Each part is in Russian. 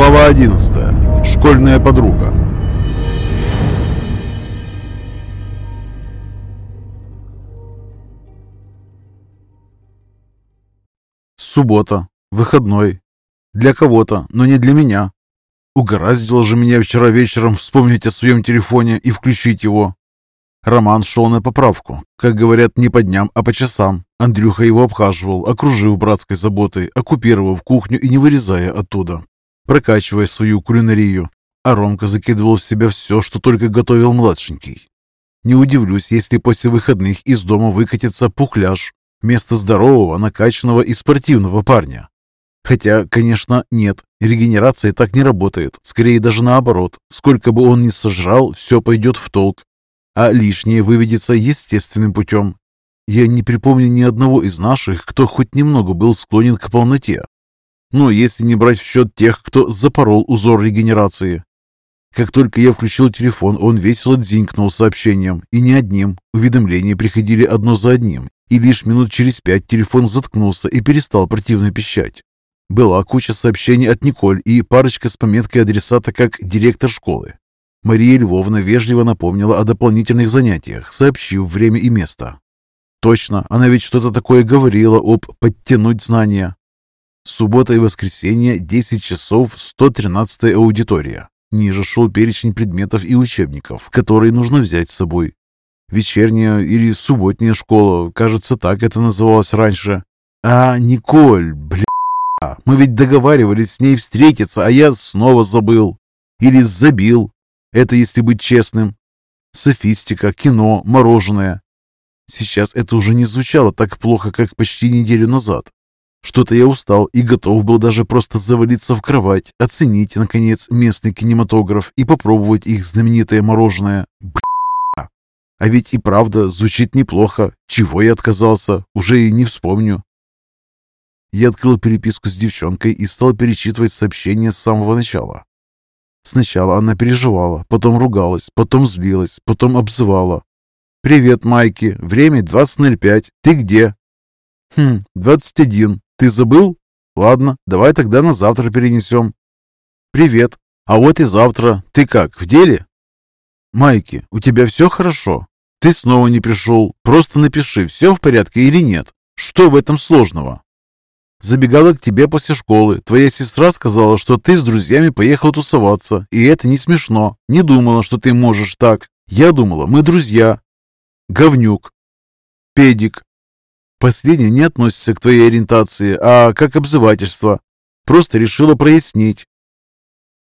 Глава 11. Школьная подруга. Суббота. Выходной. Для кого-то, но не для меня. Угораздило же меня вчера вечером вспомнить о своем телефоне и включить его. Роман шел на поправку. Как говорят, не по дням, а по часам. Андрюха его обхаживал, окружив братской заботой, оккупировав кухню и не вырезая оттуда, прокачивая свою кулинарию. А Ромка закидывал в себя все, что только готовил младшенький. Не удивлюсь, если после выходных из дома выкатится пухляж вместо здорового, накачанного и спортивного парня. Хотя, конечно, нет, регенерация так не работает, скорее даже наоборот. Сколько бы он ни сожрал, все пойдет в толк, а лишнее выведется естественным путем. Я не припомню ни одного из наших, кто хоть немного был склонен к полноте. Но если не брать в счет тех, кто запорол узор регенерации. Как только я включил телефон, он весело дзинкнул сообщением, и не одним. Уведомления приходили одно за одним, и лишь минут через пять телефон заткнулся и перестал противно пищать. Была куча сообщений от Николь и парочка с пометкой адресата как «директор школы». Мария Львовна вежливо напомнила о дополнительных занятиях, сообщив время и место. Точно, она ведь что-то такое говорила об «подтянуть знания». Суббота и воскресенье, 10 часов, 113 аудитория. Ниже шел перечень предметов и учебников, которые нужно взять с собой. Вечерняя или субботняя школа, кажется, так это называлось раньше. А, Николь, бля, мы ведь договаривались с ней встретиться, а я снова забыл. Или забил. Это если быть честным. Софистика, кино, мороженое. Сейчас это уже не звучало так плохо, как почти неделю назад. Что-то я устал и готов был даже просто завалиться в кровать, оценить, наконец, местный кинематограф и попробовать их знаменитое мороженое. Бля. А ведь и правда звучит неплохо. Чего я отказался, уже и не вспомню. Я открыл переписку с девчонкой и стал перечитывать сообщения с самого начала. Сначала она переживала, потом ругалась, потом злилась, потом обзывала. «Привет, Майки. Время 20.05. Ты где?» «Хм, 21. Ты забыл? Ладно, давай тогда на завтра перенесем». «Привет. А вот и завтра. Ты как, в деле?» «Майки, у тебя все хорошо? Ты снова не пришел. Просто напиши, все в порядке или нет. Что в этом сложного?» Забегала к тебе после школы. Твоя сестра сказала, что ты с друзьями поехал тусоваться, и это не смешно. Не думала, что ты можешь так. Я думала, мы друзья. Говнюк. Педик. Последнее не относится к твоей ориентации, а как обзывательство. Просто решила прояснить.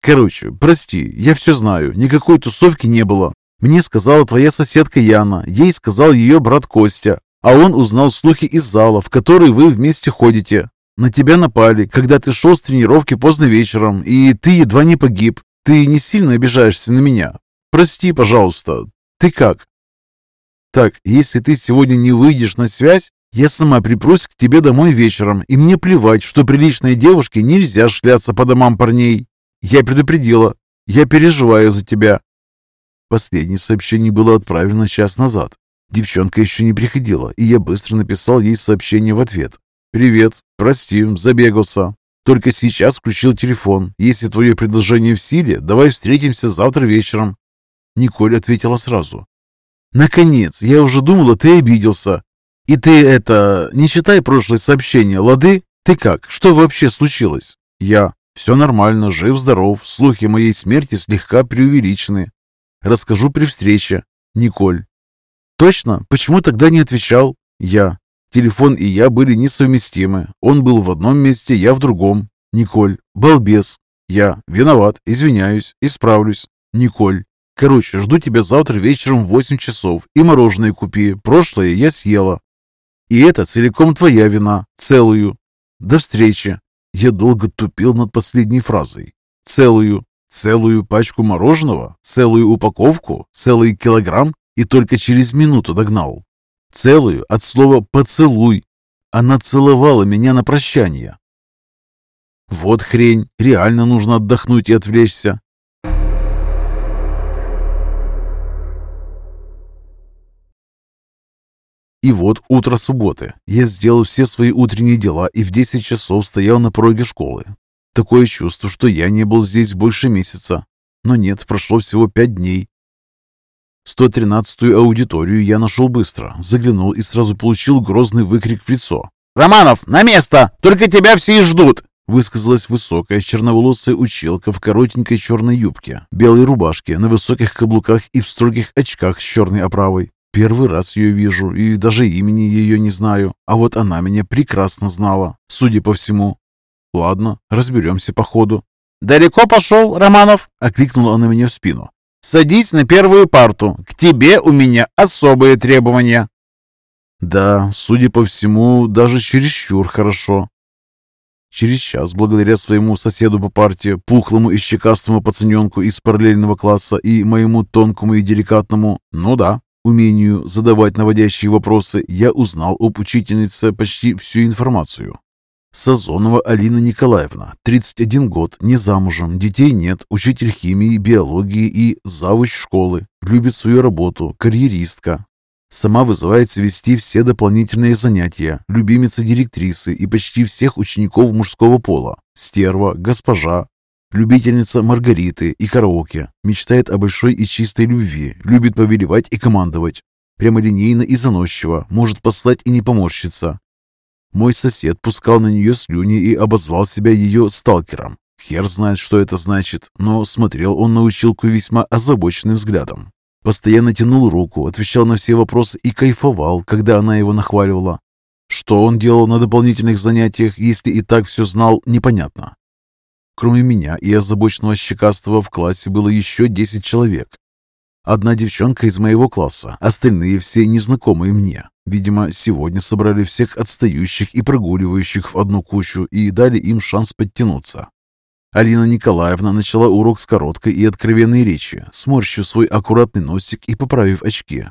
Короче, прости, я все знаю. Никакой тусовки не было. Мне сказала твоя соседка Яна, ей сказал ее брат Костя, а он узнал слухи из зала, в который вы вместе ходите. На тебя напали, когда ты шел с тренировки поздно вечером, и ты едва не погиб. Ты не сильно обижаешься на меня? Прости, пожалуйста. Ты как? Так, если ты сегодня не выйдешь на связь, я сама припрусь к тебе домой вечером, и мне плевать, что приличной девушке нельзя шляться по домам парней. Я предупредила. Я переживаю за тебя. Последнее сообщение было отправлено час назад. Девчонка еще не приходила, и я быстро написал ей сообщение в ответ. «Привет. Прости, забегался. Только сейчас включил телефон. Если твое предложение в силе, давай встретимся завтра вечером». Николь ответила сразу. «Наконец! Я уже думала, ты обиделся. И ты это... Не читай прошлое сообщение, лады? Ты как? Что вообще случилось?» «Я. Все нормально, жив-здоров. Слухи моей смерти слегка преувеличены. Расскажу при встрече. Николь. Точно? Почему тогда не отвечал? Я. Телефон и я были несовместимы. Он был в одном месте, я в другом. Николь. Балбес. Я. Виноват. Извиняюсь. Исправлюсь. Николь. Короче, жду тебя завтра вечером в 8 часов и мороженое купи. Прошлое я съела. И это целиком твоя вина. Целую. До встречи. Я долго тупил над последней фразой. Целую. Целую пачку мороженого? Целую упаковку? Целый килограмм? И только через минуту догнал. Целую от слова «поцелуй». Она целовала меня на прощание. Вот хрень, реально нужно отдохнуть и отвлечься. И вот утро субботы. Я сделал все свои утренние дела и в 10 часов стоял на пороге школы. Такое чувство, что я не был здесь больше месяца. Но нет, прошло всего пять дней. 113-ю аудиторию я нашел быстро, заглянул и сразу получил грозный выкрик в лицо. «Романов, на место! Только тебя все и ждут!» Высказалась высокая черноволосая училка в коротенькой черной юбке, белой рубашке, на высоких каблуках и в строгих очках с черной оправой. Первый раз ее вижу и даже имени ее не знаю, а вот она меня прекрасно знала, судя по всему. Ладно, разберемся по ходу. «Далеко пошел, Романов?» — окликнула она меня в спину. «Садись на первую парту. К тебе у меня особые требования». Да, судя по всему, даже чересчур хорошо. Через час, благодаря своему соседу по партии, пухлому и щекастому пацаненку из параллельного класса и моему тонкому и деликатному, ну да, умению задавать наводящие вопросы, я узнал об учительнице почти всю информацию. Сазонова Алина Николаевна, 31 год, не замужем, детей нет, учитель химии, биологии и завуч школы, любит свою работу, карьеристка. Сама вызывается вести все дополнительные занятия, любимица директрисы и почти всех учеников мужского пола, стерва, госпожа, любительница Маргариты и караоке, мечтает о большой и чистой любви, любит повелевать и командовать, прямолинейно и заносчиво, может послать и не поморщиться, мой сосед пускал на нее слюни и обозвал себя ее сталкером. Хер знает, что это значит, но смотрел он на училку весьма озабоченным взглядом. Постоянно тянул руку, отвечал на все вопросы и кайфовал, когда она его нахваливала. Что он делал на дополнительных занятиях, если и так все знал, непонятно. Кроме меня и озабоченного щекастого в классе было еще 10 человек. Одна девчонка из моего класса, остальные все незнакомые мне. Видимо, сегодня собрали всех отстающих и прогуливающих в одну кучу и дали им шанс подтянуться. Алина Николаевна начала урок с короткой и откровенной речи, сморщив свой аккуратный носик и поправив очки.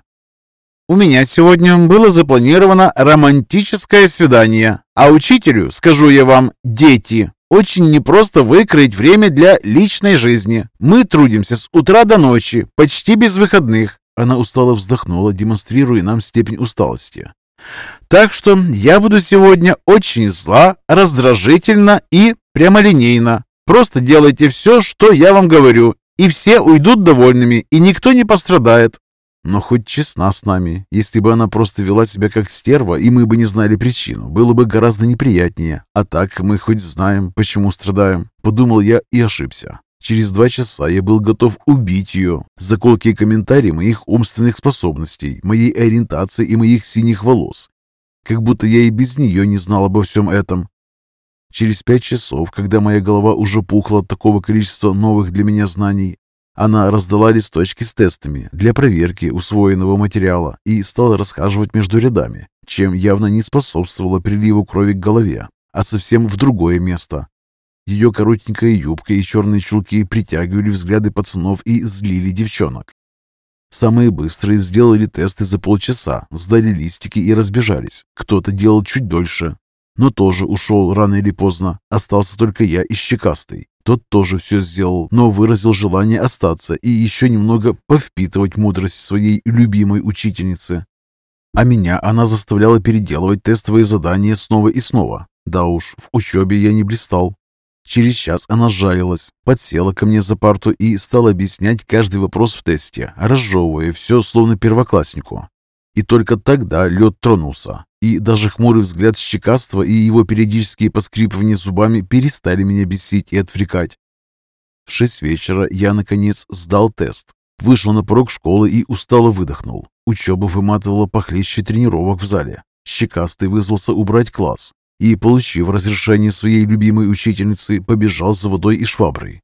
«У меня сегодня было запланировано романтическое свидание, а учителю, скажу я вам, дети, очень непросто выкроить время для личной жизни. Мы трудимся с утра до ночи, почти без выходных. Она устало вздохнула, демонстрируя нам степень усталости. Так что я буду сегодня очень зла, раздражительно и прямолинейно. Просто делайте все, что я вам говорю, и все уйдут довольными, и никто не пострадает. Но хоть честна с нами. Если бы она просто вела себя как стерва, и мы бы не знали причину, было бы гораздо неприятнее. А так мы хоть знаем, почему страдаем. Подумал я и ошибся. Через два часа я был готов убить ее за колкие комментарии моих умственных способностей, моей ориентации и моих синих волос. Как будто я и без нее не знал обо всем этом. Через пять часов, когда моя голова уже пухла от такого количества новых для меня знаний, она раздала листочки с тестами для проверки усвоенного материала и стала расхаживать между рядами, чем явно не способствовало приливу крови к голове, а совсем в другое место. Ее коротенькая юбка и черные чулки притягивали взгляды пацанов и злили девчонок. Самые быстрые сделали тесты за полчаса, сдали листики и разбежались. Кто-то делал чуть дольше, но тоже ушел рано или поздно. Остался только я и Щекастый. Тот тоже все сделал, но выразил желание остаться и еще немного повпитывать мудрость своей любимой учительницы. А меня она заставляла переделывать тестовые задания снова и снова. Да уж, в учебе я не блистал. Через час она жалилась, подсела ко мне за парту и стала объяснять каждый вопрос в тесте, разжевывая все словно первокласснику. И только тогда лед тронулся, и даже хмурый взгляд щекаства и его периодические поскрипывания зубами перестали меня бесить и отвлекать. В шесть вечера я, наконец, сдал тест, вышел на порог школы и устало выдохнул. Учеба выматывала похлеще тренировок в зале. Щекастый вызвался убрать класс и, получив разрешение своей любимой учительницы, побежал за водой и шваброй.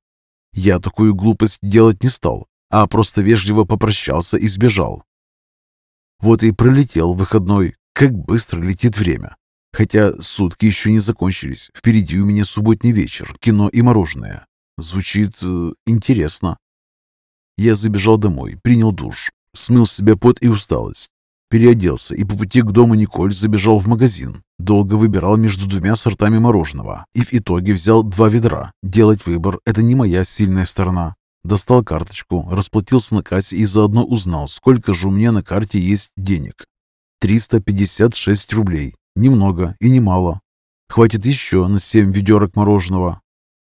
Я такую глупость делать не стал, а просто вежливо попрощался и сбежал. Вот и пролетел выходной, как быстро летит время. Хотя сутки еще не закончились. Впереди у меня субботний вечер, кино и мороженое. Звучит э, интересно. Я забежал домой, принял душ, смыл с себя пот и усталость. Переоделся и по пути к дому Николь забежал в магазин. Долго выбирал между двумя сортами мороженого и в итоге взял два ведра. Делать выбор – это не моя сильная сторона. Достал карточку, расплатился на кассе и заодно узнал, сколько же у меня на карте есть денег. 356 рублей. Немного и немало. Хватит еще на 7 ведерок мороженого.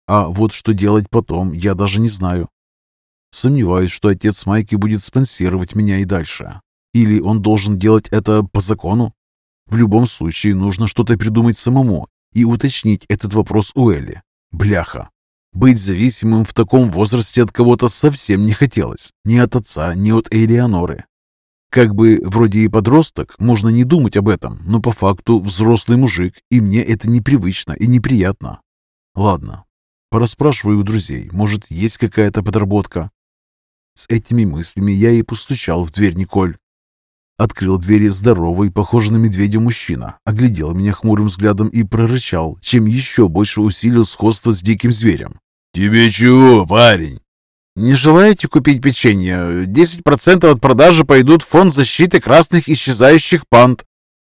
А вот что делать потом, я даже не знаю. Сомневаюсь, что отец Майки будет спонсировать меня и дальше. Или он должен делать это по закону? В любом случае, нужно что-то придумать самому и уточнить этот вопрос у Элли. Бляха. Быть зависимым в таком возрасте от кого-то совсем не хотелось. Ни от отца, ни от Элеоноры. Как бы вроде и подросток, можно не думать об этом, но по факту взрослый мужик, и мне это непривычно и неприятно. Ладно, пораспрашиваю у друзей, может, есть какая-то подработка. С этими мыслями я и постучал в дверь Николь. Открыл двери здоровый, похожий на медведя мужчина, оглядел меня хмурым взглядом и прорычал, чем еще больше усилил сходство с диким зверем. «Тебе чего, парень?» «Не желаете купить печенье? 10% от продажи пойдут в фонд защиты красных исчезающих панд».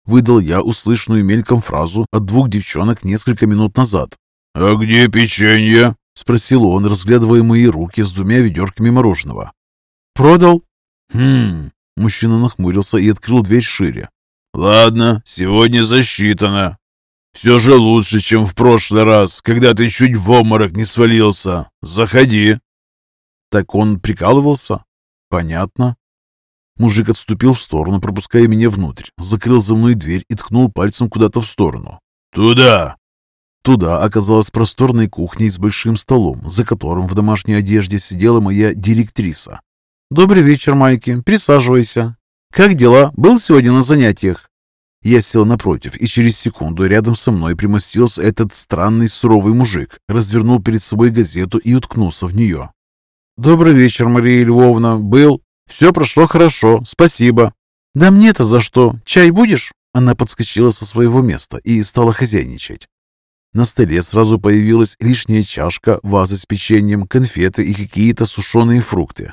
Выдал я услышанную мельком фразу от двух девчонок несколько минут назад. «А где печенье?» — спросил он, разглядывая мои руки с двумя ведерками мороженого. «Продал». «Хм...» — мужчина нахмурился и открыл дверь шире. «Ладно, сегодня засчитано. Все же лучше, чем в прошлый раз, когда ты чуть в обморок не свалился. Заходи». Так он прикалывался? Понятно. Мужик отступил в сторону, пропуская меня внутрь, закрыл за мной дверь и ткнул пальцем куда-то в сторону. «Туда!» Туда оказалась просторной кухней с большим столом, за которым в домашней одежде сидела моя директриса. «Добрый вечер, Майки. Присаживайся. Как дела? Был сегодня на занятиях?» Я сел напротив, и через секунду рядом со мной примостился этот странный суровый мужик, развернул перед собой газету и уткнулся в нее. «Добрый вечер, Мария Львовна. Был. Все прошло хорошо. Спасибо». «Да мне-то за что? Чай будешь?» Она подскочила со своего места и стала хозяйничать. На столе сразу появилась лишняя чашка, ваза с печеньем, конфеты и какие-то сушеные фрукты.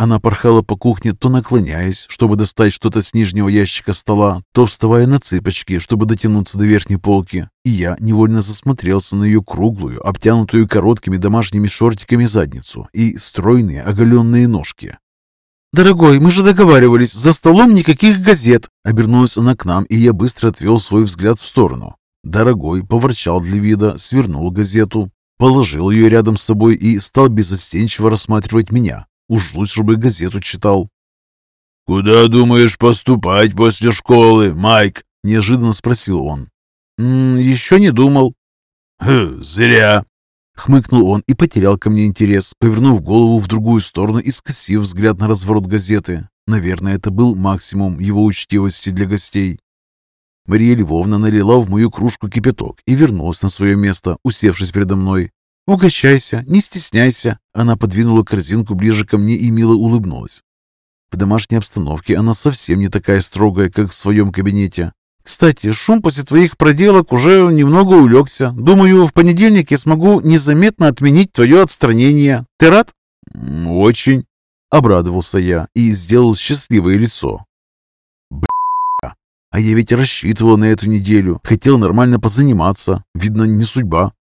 Она порхала по кухне, то наклоняясь, чтобы достать что-то с нижнего ящика стола, то вставая на цыпочки, чтобы дотянуться до верхней полки. И я невольно засмотрелся на ее круглую, обтянутую короткими домашними шортиками задницу и стройные оголенные ножки. «Дорогой, мы же договаривались, за столом никаких газет!» Обернулась она к нам, и я быстро отвел свой взгляд в сторону. Дорогой поворчал для вида, свернул газету, положил ее рядом с собой и стал безостенчиво рассматривать меня. Уж лучше бы газету читал. «Куда думаешь поступать после школы, Майк?» – неожиданно спросил он. «М -м, «Еще не думал». «Хм, зря». Хмыкнул он и потерял ко мне интерес, повернув голову в другую сторону и скосив взгляд на разворот газеты. Наверное, это был максимум его учтивости для гостей. Мария Львовна налила в мою кружку кипяток и вернулась на свое место, усевшись передо мной. «Угощайся, не стесняйся!» Она подвинула корзинку ближе ко мне и мило улыбнулась. В домашней обстановке она совсем не такая строгая, как в своем кабинете. «Кстати, шум после твоих проделок уже немного улегся. Думаю, в понедельник я смогу незаметно отменить твое отстранение. Ты рад?» «Очень!» — обрадовался я и сделал счастливое лицо. «Бля! А я ведь рассчитывал на эту неделю, хотел нормально позаниматься. Видно, не судьба».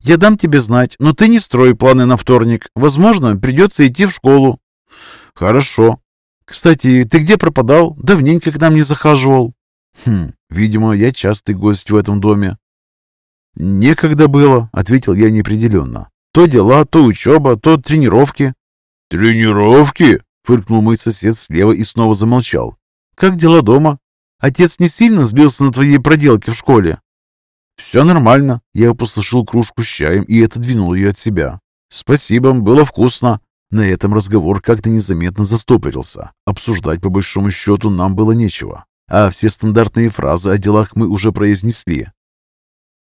Я дам тебе знать, но ты не строй планы на вторник. Возможно, придется идти в школу. Хорошо. Кстати, ты где пропадал? Давненько к нам не захаживал. Хм, видимо, я частый гость в этом доме. Некогда было, ответил я неопределенно. То дела, то учеба, то тренировки. Тренировки? Фыркнул мой сосед слева и снова замолчал. Как дела дома? Отец не сильно сбился на твои проделки в школе? «Все нормально». Я опустошил кружку с чаем и отодвинул ее от себя. «Спасибо, было вкусно». На этом разговор как-то незаметно застопорился. Обсуждать, по большому счету, нам было нечего. А все стандартные фразы о делах мы уже произнесли.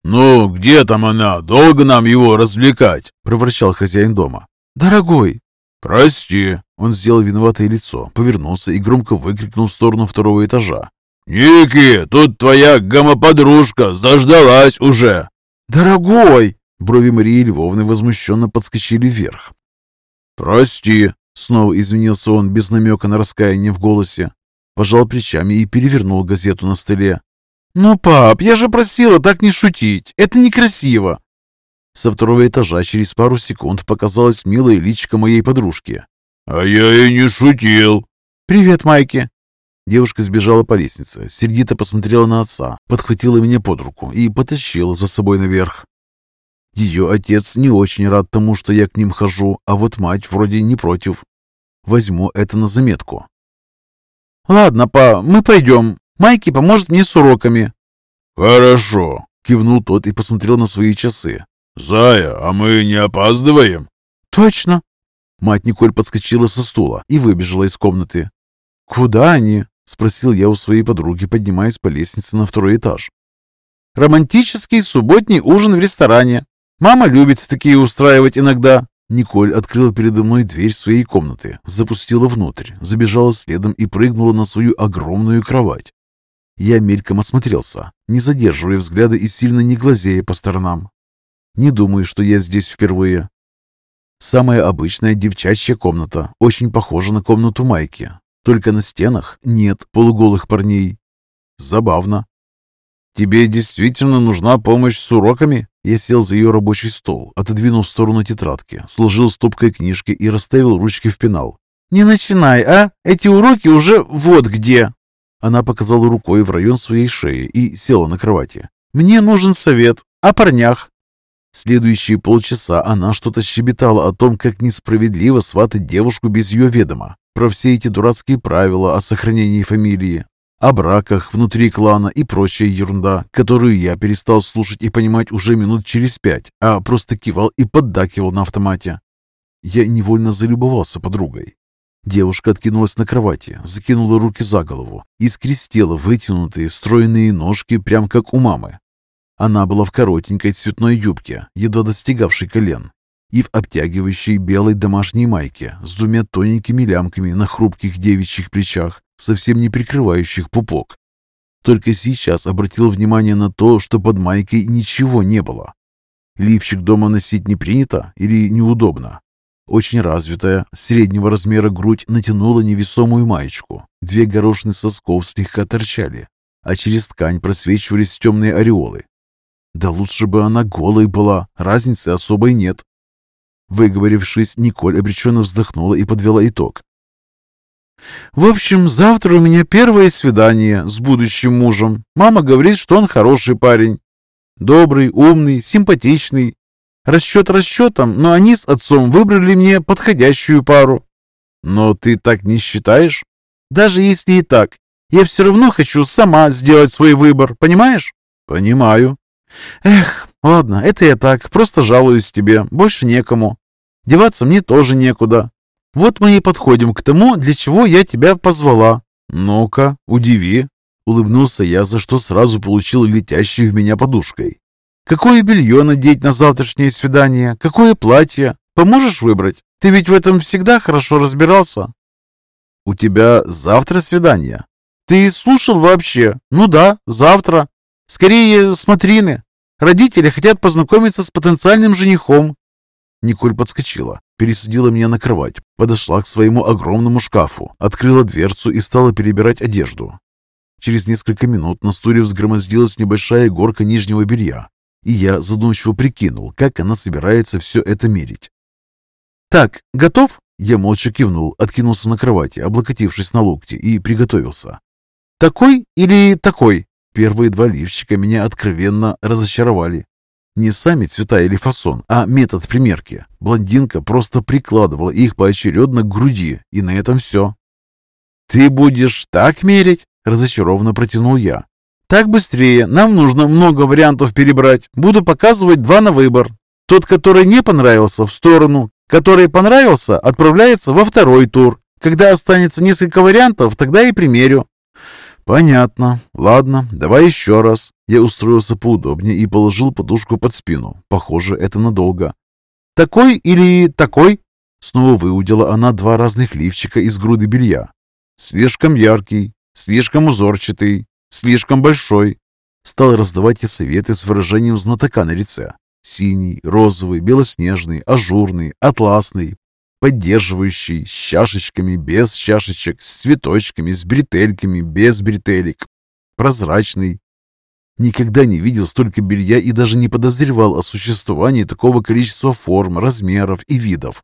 «Ну, где там она? Долго нам его развлекать?» – проворчал хозяин дома. «Дорогой!» «Прости!» Он сделал виноватое лицо, повернулся и громко выкрикнул в сторону второго этажа. «Ники, тут твоя гомоподружка заждалась уже!» «Дорогой!» Брови Марии Львовны возмущенно подскочили вверх. «Прости!» Снова извинился он без намека на раскаяние в голосе. Пожал плечами и перевернул газету на столе. «Ну, пап, я же просила так не шутить. Это некрасиво!» Со второго этажа через пару секунд показалась милая личка моей подружки. «А я и не шутил!» «Привет, Майки!» Девушка сбежала по лестнице, сердито посмотрела на отца, подхватила меня под руку и потащила за собой наверх. Ее отец не очень рад тому, что я к ним хожу, а вот мать вроде не против. Возьму это на заметку. «Ладно, па, мы пойдем. Майки поможет мне с уроками». «Хорошо», — кивнул тот и посмотрел на свои часы. «Зая, а мы не опаздываем?» «Точно». Мать Николь подскочила со стула и выбежала из комнаты. «Куда они?» — спросил я у своей подруги, поднимаясь по лестнице на второй этаж. «Романтический субботний ужин в ресторане. Мама любит такие устраивать иногда». Николь открыла передо мной дверь своей комнаты, запустила внутрь, забежала следом и прыгнула на свою огромную кровать. Я мельком осмотрелся, не задерживая взгляда и сильно не глазея по сторонам. Не думаю, что я здесь впервые. Самая обычная девчачья комната, очень похожа на комнату Майки. Только на стенах нет полуголых парней. Забавно. «Тебе действительно нужна помощь с уроками?» Я сел за ее рабочий стол, отодвинул в сторону тетрадки, сложил стопкой книжки и расставил ручки в пенал. «Не начинай, а? Эти уроки уже вот где!» Она показала рукой в район своей шеи и села на кровати. «Мне нужен совет. О парнях». Следующие полчаса она что-то щебетала о том, как несправедливо сватать девушку без ее ведома, про все эти дурацкие правила о сохранении фамилии, о браках внутри клана и прочая ерунда, которую я перестал слушать и понимать уже минут через пять, а просто кивал и поддакивал на автомате. Я невольно залюбовался подругой. Девушка откинулась на кровати, закинула руки за голову и скрестила вытянутые стройные ножки, прям как у мамы. Она была в коротенькой цветной юбке, едва достигавшей колен, и в обтягивающей белой домашней майке с двумя тоненькими лямками на хрупких девичьих плечах, совсем не прикрывающих пупок. Только сейчас обратил внимание на то, что под майкой ничего не было. Лифчик дома носить не принято или неудобно? Очень развитая, среднего размера грудь натянула невесомую маечку. Две горошины сосков слегка торчали, а через ткань просвечивались темные ореолы. Да лучше бы она голой была, разницы особой нет. Выговорившись, Николь обреченно вздохнула и подвела итог. В общем, завтра у меня первое свидание с будущим мужем. Мама говорит, что он хороший парень. Добрый, умный, симпатичный. Расчет расчетом, но они с отцом выбрали мне подходящую пару. Но ты так не считаешь? Даже если и так, я все равно хочу сама сделать свой выбор, понимаешь? Понимаю. Эх, ладно, это я так, просто жалуюсь тебе, больше некому. Деваться мне тоже некуда. Вот мы и подходим к тому, для чего я тебя позвала. Ну-ка, удиви. Улыбнулся я, за что сразу получил летящей в меня подушкой. Какое белье надеть на завтрашнее свидание? Какое платье? Поможешь выбрать? Ты ведь в этом всегда хорошо разбирался. У тебя завтра свидание? Ты слушал вообще? Ну да, завтра. Скорее, смотрины. Родители хотят познакомиться с потенциальным женихом. Николь подскочила, пересадила меня на кровать, подошла к своему огромному шкафу, открыла дверцу и стала перебирать одежду. Через несколько минут на стуле взгромоздилась небольшая горка нижнего белья, и я задумчиво прикинул, как она собирается все это мерить. «Так, готов?» Я молча кивнул, откинулся на кровати, облокотившись на локти, и приготовился. «Такой или такой?» Первые два лифчика меня откровенно разочаровали. Не сами цвета или фасон, а метод примерки. Блондинка просто прикладывала их поочередно к груди, и на этом все. «Ты будешь так мерить?» – разочарованно протянул я. «Так быстрее. Нам нужно много вариантов перебрать. Буду показывать два на выбор. Тот, который не понравился, в сторону. Который понравился, отправляется во второй тур. Когда останется несколько вариантов, тогда и примерю. «Понятно. Ладно, давай еще раз». Я устроился поудобнее и положил подушку под спину. Похоже, это надолго. «Такой или такой?» Снова выудила она два разных лифчика из груды белья. «Слишком яркий, слишком узорчатый, слишком большой». Стал раздавать ей советы с выражением знатока на лице. Синий, розовый, белоснежный, ажурный, атласный, поддерживающий, с чашечками, без чашечек, с цветочками, с бретельками, без бретелек, прозрачный. Никогда не видел столько белья и даже не подозревал о существовании такого количества форм, размеров и видов.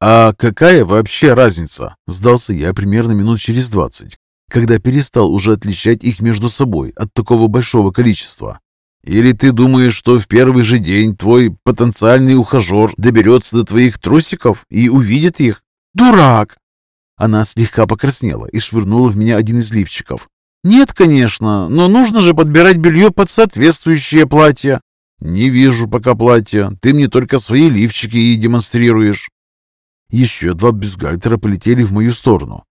«А какая вообще разница?» – сдался я примерно минут через двадцать, когда перестал уже отличать их между собой от такого большого количества. Или ты думаешь, что в первый же день твой потенциальный ухажер доберется до твоих трусиков и увидит их? Дурак! Она слегка покраснела и швырнула в меня один из лифчиков. «Нет, конечно, но нужно же подбирать белье под соответствующее платье». «Не вижу пока платья. Ты мне только свои лифчики и демонстрируешь». Еще два бюстгальтера полетели в мою сторону.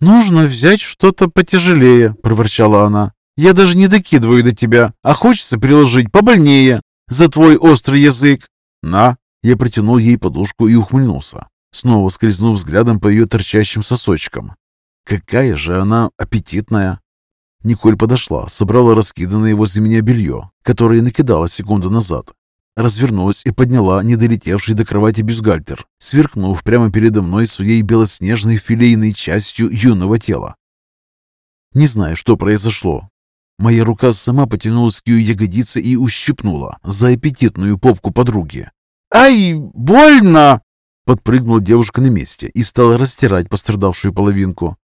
«Нужно взять что-то потяжелее», — проворчала она. «Я даже не докидываю до тебя, а хочется приложить побольнее за твой острый язык». «На!» Я протянул ей подушку и ухмыльнулся снова скользнув взглядом по ее торчащим сосочкам. Какая же она аппетитная! Николь подошла, собрала раскиданное возле меня белье, которое накидала секунду назад. Развернулась и подняла недолетевший до кровати бюстгальтер, сверкнув прямо передо мной своей белоснежной филейной частью юного тела. Не знаю, что произошло. Моя рука сама потянулась к ее ягодице и ущипнула за аппетитную попку подруги. «Ай, больно!» Подпрыгнула девушка на месте и стала растирать пострадавшую половинку.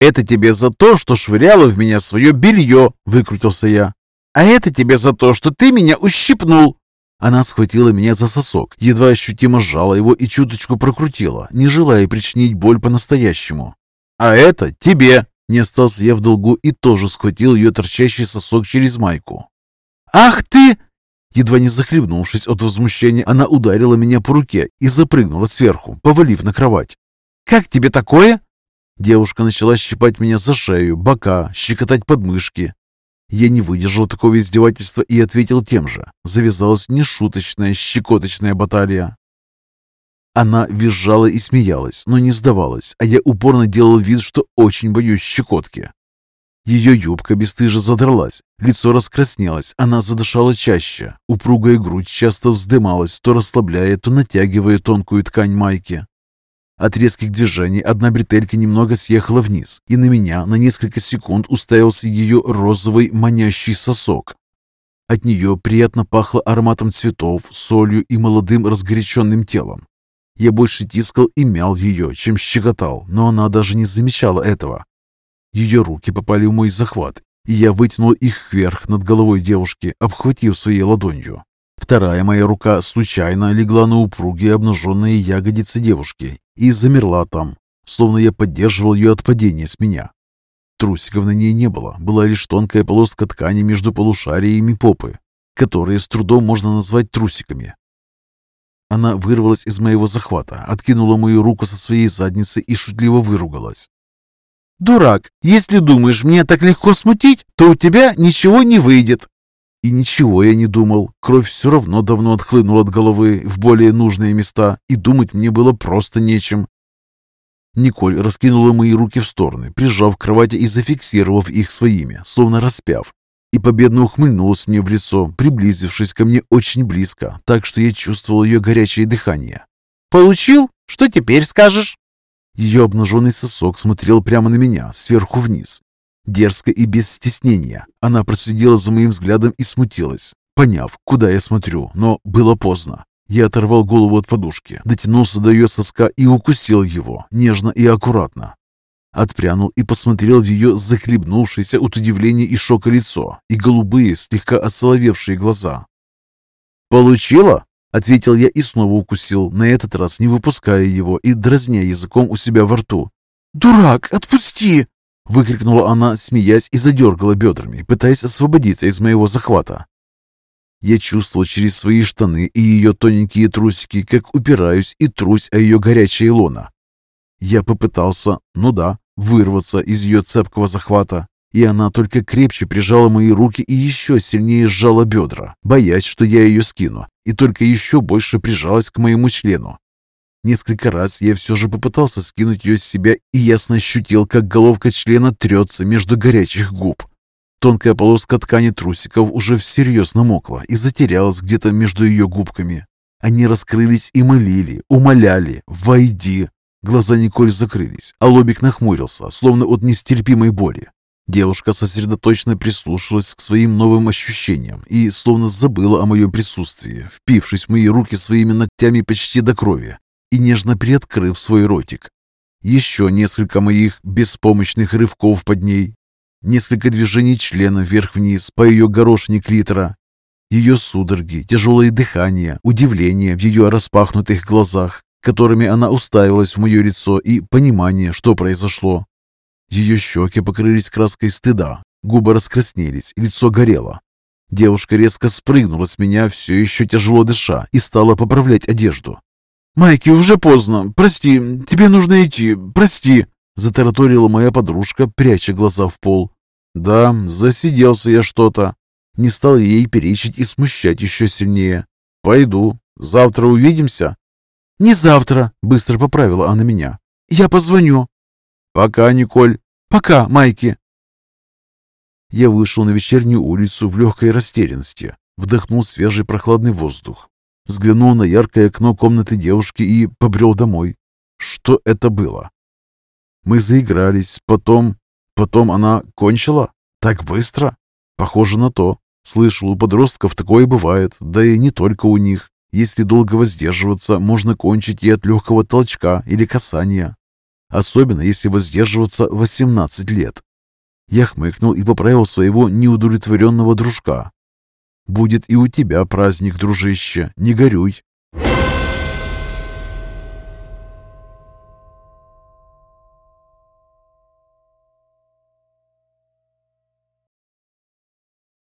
«Это тебе за то, что швыряла в меня свое белье!» — выкрутился я. «А это тебе за то, что ты меня ущипнул!» Она схватила меня за сосок, едва ощутимо сжала его и чуточку прокрутила, не желая причинить боль по-настоящему. «А это тебе!» Не остался я в долгу и тоже схватил ее торчащий сосок через майку. «Ах ты!» Едва не захлебнувшись от возмущения, она ударила меня по руке и запрыгнула сверху, повалив на кровать. «Как тебе такое?» Девушка начала щипать меня за шею, бока, щекотать подмышки. Я не выдержал такого издевательства и ответил тем же. Завязалась нешуточная щекоточная баталия. Она визжала и смеялась, но не сдавалась, а я упорно делал вид, что очень боюсь щекотки. Ее юбка бесстыже задралась, лицо раскраснелось, она задышала чаще. Упругая грудь часто вздымалась, то расслабляя, то натягивая тонкую ткань майки. От резких движений одна бретелька немного съехала вниз, и на меня на несколько секунд уставился ее розовый манящий сосок. От нее приятно пахло ароматом цветов, солью и молодым разгоряченным телом. Я больше тискал и мял ее, чем щекотал, но она даже не замечала этого. Ее руки попали в мой захват, и я вытянул их вверх над головой девушки, обхватив своей ладонью. Вторая моя рука случайно легла на упругие обнаженные ягодицы девушки и замерла там, словно я поддерживал ее от падения с меня. Трусиков на ней не было, была лишь тонкая полоска ткани между полушариями попы, которые с трудом можно назвать трусиками. Она вырвалась из моего захвата, откинула мою руку со своей задницы и шутливо выругалась. «Дурак, если думаешь меня так легко смутить, то у тебя ничего не выйдет». И ничего я не думал. Кровь все равно давно отхлынула от головы в более нужные места, и думать мне было просто нечем. Николь раскинула мои руки в стороны, прижав к кровати и зафиксировав их своими, словно распяв, и победно ухмыльнулась мне в лицо, приблизившись ко мне очень близко, так что я чувствовал ее горячее дыхание. «Получил? Что теперь скажешь?» Ее обнаженный сосок смотрел прямо на меня, сверху вниз. Дерзко и без стеснения. Она проследила за моим взглядом и смутилась, поняв, куда я смотрю, но было поздно. Я оторвал голову от подушки, дотянулся до ее соска и укусил его, нежно и аккуратно. Отпрянул и посмотрел в ее захлебнувшееся от удивления и шока лицо и голубые, слегка осоловевшие глаза. «Получила?» Ответил я и снова укусил, на этот раз не выпуская его и дразня языком у себя во рту. «Дурак, отпусти!» Выкрикнула она, смеясь и задергала бедрами, пытаясь освободиться из моего захвата. Я чувствовал через свои штаны и ее тоненькие трусики, как упираюсь и трусь о ее горячее лоно. Я попытался, ну да, вырваться из ее цепкого захвата, и она только крепче прижала мои руки и еще сильнее сжала бедра, боясь, что я ее скину, и только еще больше прижалась к моему члену. Несколько раз я все же попытался скинуть ее с себя и ясно ощутил, как головка члена трется между горячих губ. Тонкая полоска ткани трусиков уже всерьез намокла и затерялась где-то между ее губками. Они раскрылись и молили, умоляли «Войди!». Глаза Николь закрылись, а лобик нахмурился, словно от нестерпимой боли. Девушка сосредоточенно прислушалась к своим новым ощущениям и словно забыла о моем присутствии, впившись в мои руки своими ногтями почти до крови и нежно приоткрыв свой ротик. Еще несколько моих беспомощных рывков под ней, несколько движений члена вверх-вниз по ее горошине клитора, Ее судороги, тяжелое дыхание, удивление в ее распахнутых глазах, которыми она уставилась в мое лицо, и понимание, что произошло. Ее щеки покрылись краской стыда, губы раскраснелись, лицо горело. Девушка резко спрыгнула с меня, все еще тяжело дыша, и стала поправлять одежду. «Майки, уже поздно. Прости, тебе нужно идти. Прости!» Затараторила моя подружка, пряча глаза в пол. «Да, засиделся я что-то». Не стал ей перечить и смущать еще сильнее. «Пойду. Завтра увидимся?» «Не завтра», — быстро поправила она меня. «Я позвоню». «Пока, Николь». «Пока, Майки». Я вышел на вечернюю улицу в легкой растерянности, вдохнул свежий прохладный воздух, взглянул на яркое окно комнаты девушки и побрел домой. Что это было? Мы заигрались, потом... Потом она кончила? Так быстро? Похоже на то. Слышал, у подростков такое бывает, да и не только у них. Если долго воздерживаться, можно кончить и от легкого толчка или касания. Особенно, если воздерживаться 18 лет. Я хмыкнул и поправил своего неудовлетворенного дружка. «Будет и у тебя праздник, дружище, не горюй!»